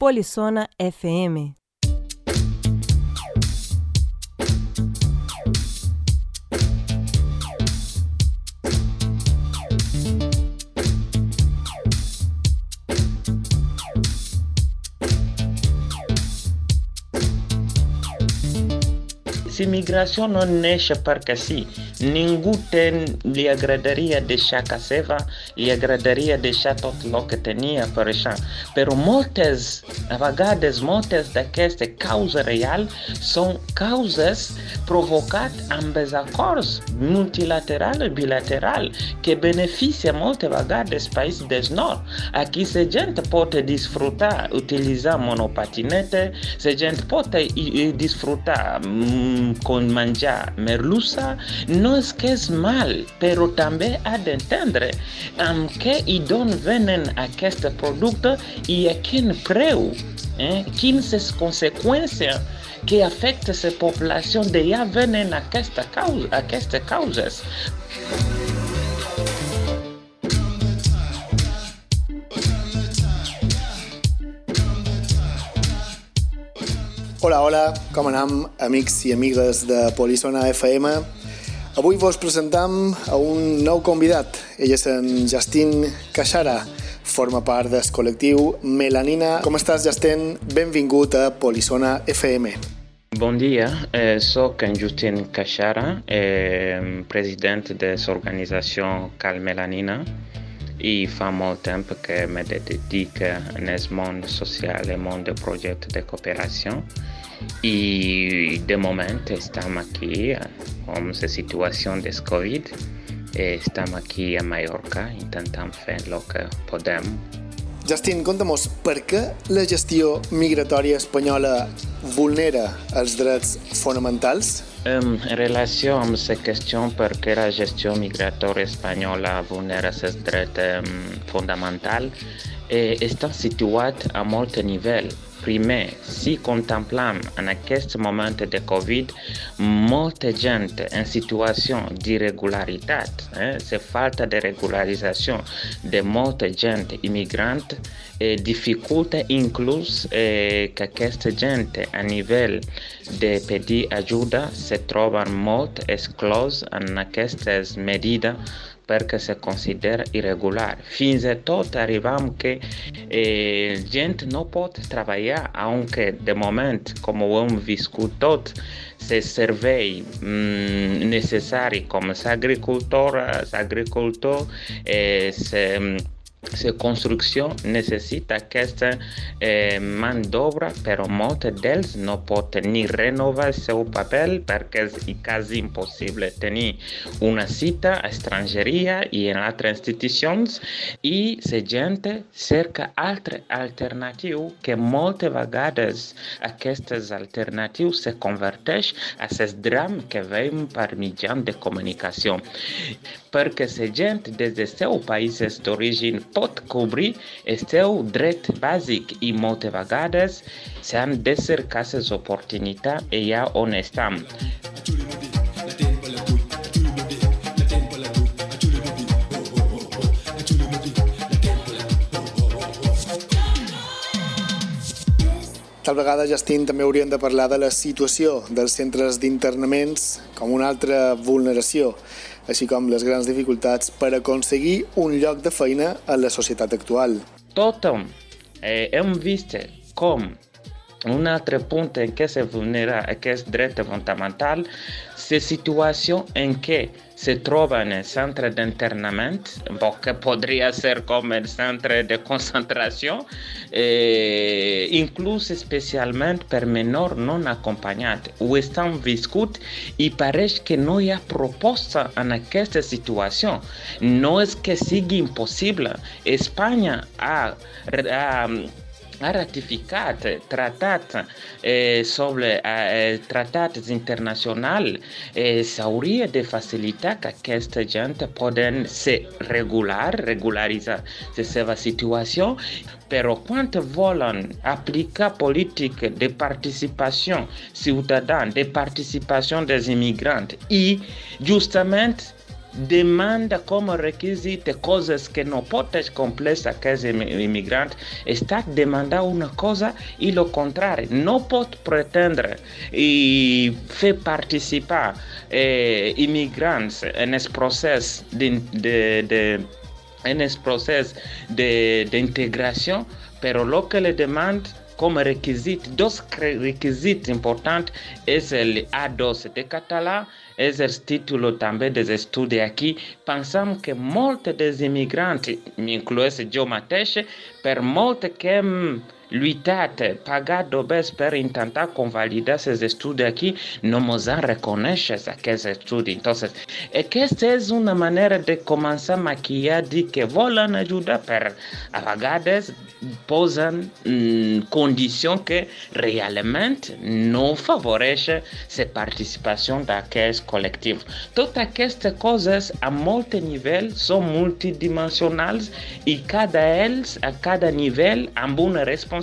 Polissona FM. Si migration non neige par assim tem, lhe agradaria deixar Caceva, lhe agradaria deixar todo o que tinha, por exemplo. Pero muitas, vezes, muitas daquelas causas reais são causas provocadas em desacordos multilateral e bilateral que beneficiam vezes os países do norte. Aqui, se a gente pode desfrutar, utilizar monopatinete, se a gente pode desfrutar hum, com manjar merluça, não esquece mal, pero também há de entender um, que e de onde vêm este produto e a quem preu, eh? quais as consequências que afetam essa população de já vêm a esta causa, a estas causas. Hola, hola, com anem, amics i amigues de Polissona FM? Avui vos presentam a un nou convidat. Ell és en Justin Caixara, forma part del col·lectiu Melanina. Com estàs, Justin? Benvingut a Polissona FM. Bon dia, eh, soc en Justin Caixara, eh, president de l'organització Cal Melanina i fa molt temps que me dedico al món social i món de projectes de cooperació y de momento estamos aquí con la situación de COVID. Estamos aquí a Mallorca intentando hacer lo que podemos. Justin, conta'mos, per què la gestió migratòria espanyola vulnera els drets fonamentals? Um, en relació amb aquesta qüestió, per què la gestió migratòria espanyola vulnera els drets um, fonamentals, eh, està situat a molt nivell primer, si contemplam en acest moment de COVID multe gente în situație eh, de regularitate, eh? se falta de regularizare de multe gente imigrant eh, dificultă inclus eh, că aceste gente a nivel de pedi ajuda se trovan mult exclus în aceste medida Que se considera irregular. Fins a tot arriviamo che eh, gente não pode trabalhar, aunque de momento, como abbiamo vissuto, se serve mm, necessário, como come agricultor agricoltore, eh, se, la construcció necessita aquesta eh, mà d'obra, però molts d'ells no poden ni renovar paper perquè és quasi impossible tenir una cita a estrangeria i en altres institucions i la gent cerca altres alternatius que moltes vegades aquestes alternatius se converteix a les drames que veiem per mitjà de comunicació. Gent des dels seus països d'origen pot cobrir seu dret bàsic i moltes vegades s'han de cercar les oportunitats allà on estan. Tal vegada, Justin, també hauríem de parlar de la situació dels centres d'internaments com una altra vulneració així com les grans dificultats per aconseguir un lloc de feina en la societat actual. Tothom eh, hem vist com un altre punt en què se vulnera aquest dret fonamental la situació en què si trova nel centro di internamento, che potrebbe essere come il centro di concentrazione, eh, incluso specialmente per minori non accompagnati. Questa viscuti e pare che noi ha proposta in questa situazione. Non è che sia impossibile. Spagna ha, ha ha ratificato trattati eh, sobre, eh, trattati internazionali e, e s'auria di facilità che questa gente possa se regolare, regolarizzare questa situazione, però quando vogliono applicare politiche di partecipazione cittadina, di partecipazione degli immigranti e demanda como requisito cosas que no potes complexa que es inmigrante, está demandando una cosa y lo contrario, no pot pretendre y hacer participar eh, inmigrantes en el proceso de, de, de en el proceso de, de integración, pero lo que le demanda comme requisite, dos requisites importantes, c'est le A2 de catalan é o título também dos estudos aqui. Pensamos que muitos dos imigrantes, me inclui eu, Mateche, per muitos que luitate, pagado bes per intentar convalidar esses estudos aqui, não nos reconhece aqueles estudos. Então, é que esta é uma maneira de começar a maquiar de que vão ajudar para a vegades posam hum, condição que realmente não favorece a participação daqueles coletivos. Todas estas coisas a muito nível são multidimensionais e cada eles, a cada nível, há uma responsabilidade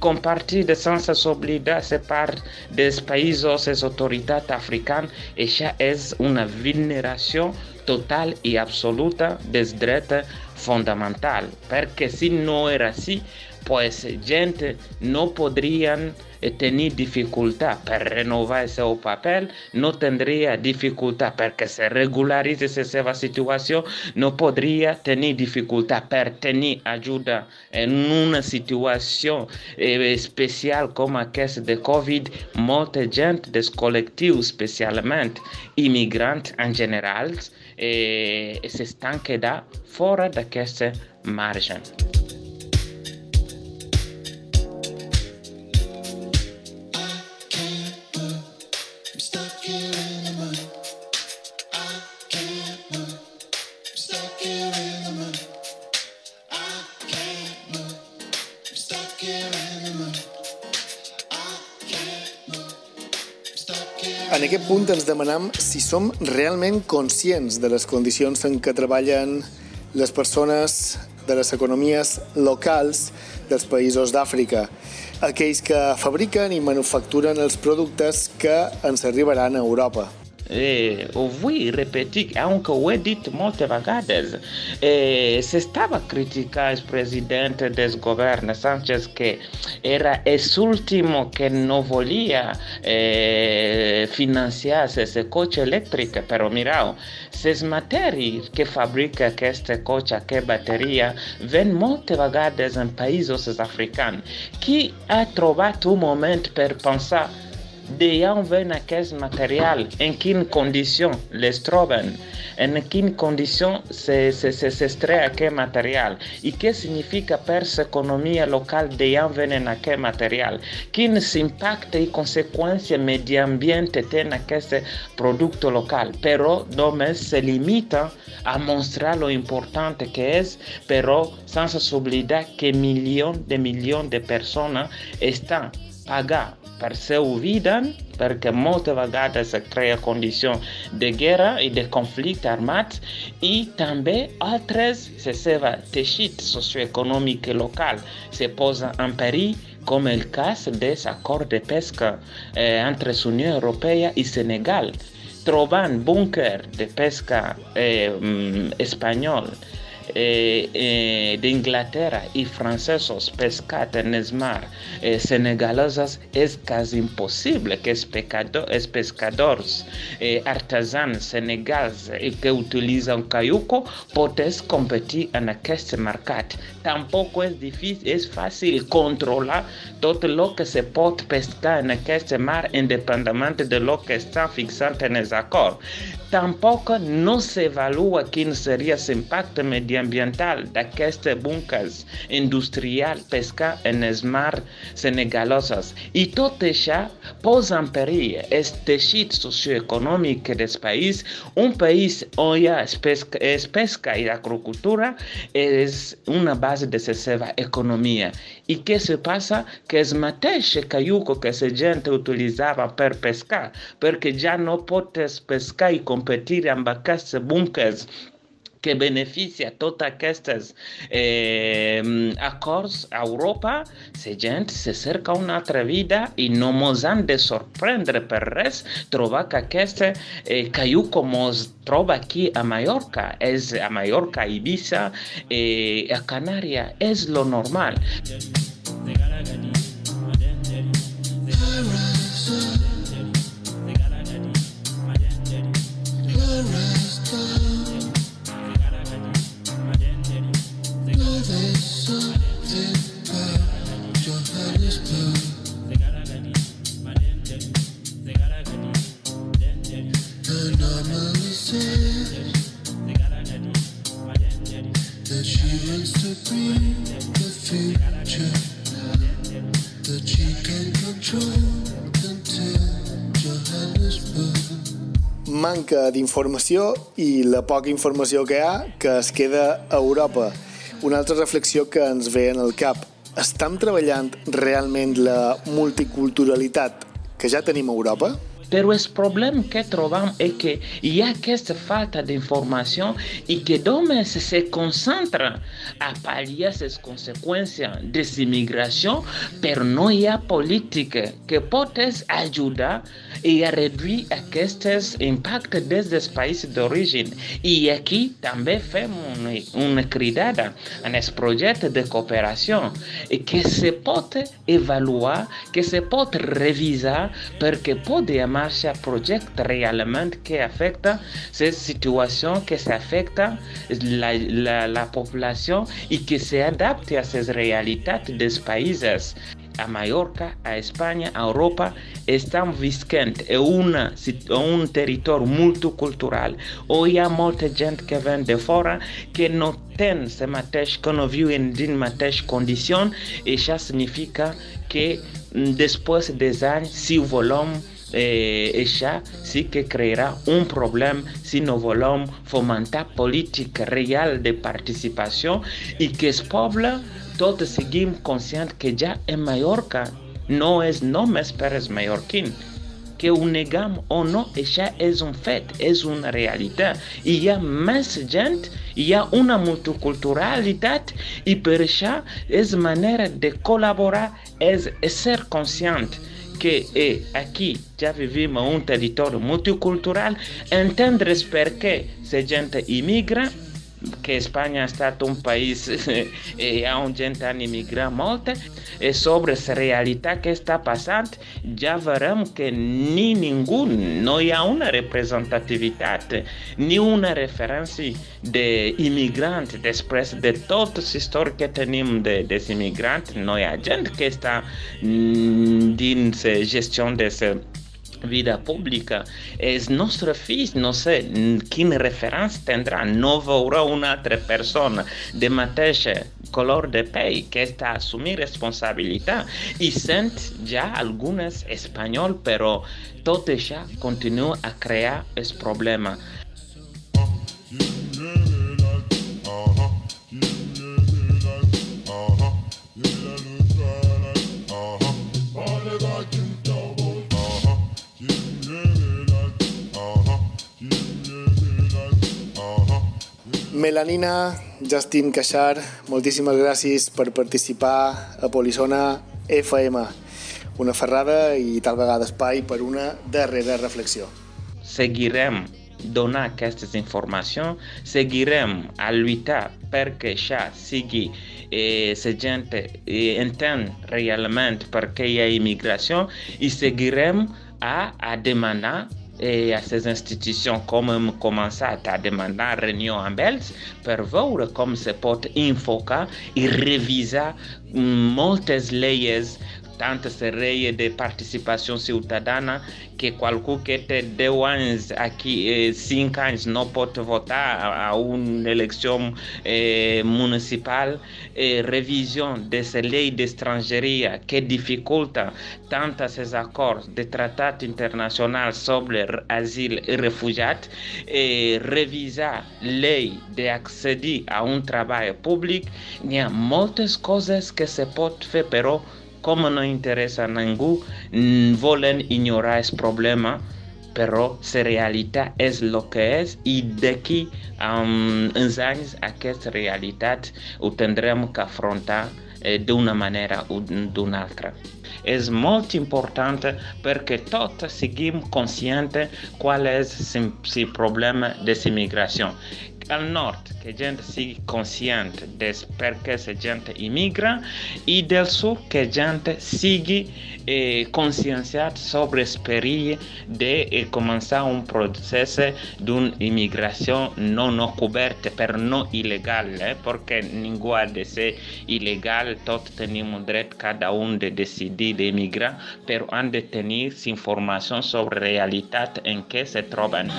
compartida sem solidariedade se parte dos países ou das autoridades africanas e já é uma vulneração total e absoluta dos direitos fundamental, porque se não era assim, pois gente não poderiam ter dificuldade para renovar seu papel, não teria dificuldade porque se regularize sua situação, não poderia ter dificuldade para ter ajuda em uma situação especial como a crise de Covid. Muita gente dos coletivos, especialmente imigrantes em geral, e se estão quedando fora desta margem. En aquest punt ens demanam si som realment conscients de les condicions en què treballen les persones de les economies locals dels països d'Àfrica, aquells que fabriquen i manufacturen els productes que ens arribaran a Europa. Eh, ouvi repetir, aunque o dito muitas vezes, eh, se estava a criticar o presidente do governo Sanchez que era o último que não volia eh, financiar esse coche elétrico, pero mirau, as matérias que fabrica este coche, que bateria, vêm muitas vezes em países africanos, que ha trovato um momento para pensar dejanvenaquez material, en quin condition? Les troben, en quin condition se, se, se, se estrea que material, i què significa persa economia local dejanvenen aquel material, quins impacte i conseqüències mediambiente ten aquest producte local, però només se limita a mostrar lo important que és, però sense oblidar que milions de milions de persones estan pagant Perseu perché molte vagate si crea condizioni di guerra e di conflitti armati e anche altre se seva tecit socio-economiche locali si posano in pericolo comme le cas des accords de pesque eh, entre l'Union européenne et Sénégal, trouvant bunker de pesca eh, eh mm, espagnol Eh, eh, de Inglaterra y francesos pescar en el mar eh, senegalesas es casi imposible que pescadores, artesãos artesanos senegales que utilizan cayuco puedan competir en este mercado. Tampoco es difícil, es fácil controlar todo lo que se puede pescar en este mar independientemente de lo que está fixado en el acuerdo. Tampoco no se evalúa quién sería su impacto medioambiental daquestes bunkers industrial pescar nos mar senegalosos. E todo já pôs em perigo este tecido socioeconômico desse país, um país onde a pesca, a pesca e a agricultura é uma base de sua economia. E que se passa? Que os mateixes caiucos que a gente utilizava para pescar, porque já não pode pescar e competir em aqueles bunkers que beneficia totes aquestes eh, acords a Europa, la gent se cerca una altra vida i no mos han de sorprendre per res trobar que aquesta eh, caiu com es troba aquí a Mallorca, és a Mallorca, Ibiza, eh, a Canària, és lo normal. Manca d'informació i la poca informació que hi ha que es queda a Europa. Una altra reflexió que ens ve en el cap. Estam treballant realment la multiculturalitat que ja tenim a Europa? Pero problema que trovamos é que há esta falta de informação e que homens se concentram a paliar as consequências dessa imigração, pero não há política que possa ajudar e a reduzir estes impactos desses países de origem. E aqui também fizemos uma criada nesse projeto de cooperação que se pode evaluar, que se pode revisar, porque podemos marcha projeto realmente que afecta essa situação, que se afecta la, la, la que se adapte a essas realidades dos países. a Maiorca, a Espanha, a Europa, estão viscando. É, uma, um território multicultural. Hoje há muita gente que vem de fora que não tem esse matéria, que não vive em uma condição, e já significa que mm, depois de anos, se o volume eh, això sí que crearà un problema si no volem fomentar política real de participació i que el poble tots seguim conscients que ja en Mallorca no és només per els mallorquins, que ho negam o no, això és un fet, és una realitat. I hi ha més gent, hi ha una multiculturalitat i per això és manera de col·laborar, és ser conscient que é aqui já vivemos um território multicultural, entender per que se gente imigra que Espanha è stato un paese e ha un gente a immigrare molto e sobre essa realidade que está passando já veremos que nem nenhum não há uma representatividade nem uma referência de imigrantes depois de toda essa história que temos de, de imigrantes não há gente que está nessa gestão desse vida pública. Es nuestro fin, no sé, ¿quién referencia tendrá? No habrá una otra persona de mateixe color de pell que está asumir responsabilidad. Y sent ya algunos español, pero todo ya continúa a crear es problema. Melanina, Justin Caixar, moltíssimes gràcies per participar a Polissona FM. Una ferrada i tal vegada espai per una darrera reflexió. Seguirem donar aquestes informacions, seguirem a lluitar perquè això sigui eh, la gent eh, entén realment per què hi ha immigració i seguirem a, a demanar et à ces institutions comme Commensata demandant réunion en Belge pour voir comme se porte Infoca et revisa moltes leyes tanto se reia de participação cidadana que qualquer que tem 10 anos aqui, 5 anos não pode votar a, uma eleição eh, municipal, eh, revisão dessa lei de estrangeria que dificulta tanto esses acordos de tratado internacional sobre asilo e refugiados, eh, revisar lei de aceder a um trabalho público, há muitas coisas que se pode fazer, pero como não interessa a ninguém, volem ignorar esse problema però la realitat és el que és i d'aquí a um, uns anys aquesta realitat ho tindrem que eh, d'una manera o d'una altra. è molto importante perché tutti seguiamo consciente qual è il problema dell'immigrazione. Al nord, che gente sia consciente del perché se gente immigra, e del sud, che gente sia eh, conscienziata sobre esperire di eh, cominciare un processo di un'immigrazione non coperta, per non illegale, eh, perché ninguna di essere illegale, tutti abbiamo il diritto, cada uno di decidere d'emigrar, però han de tenir informació sobre la realitat en què se troben.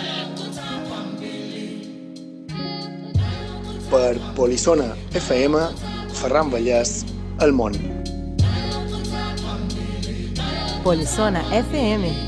per Polissona FM, Ferran Vallès, El Món. Polissona FM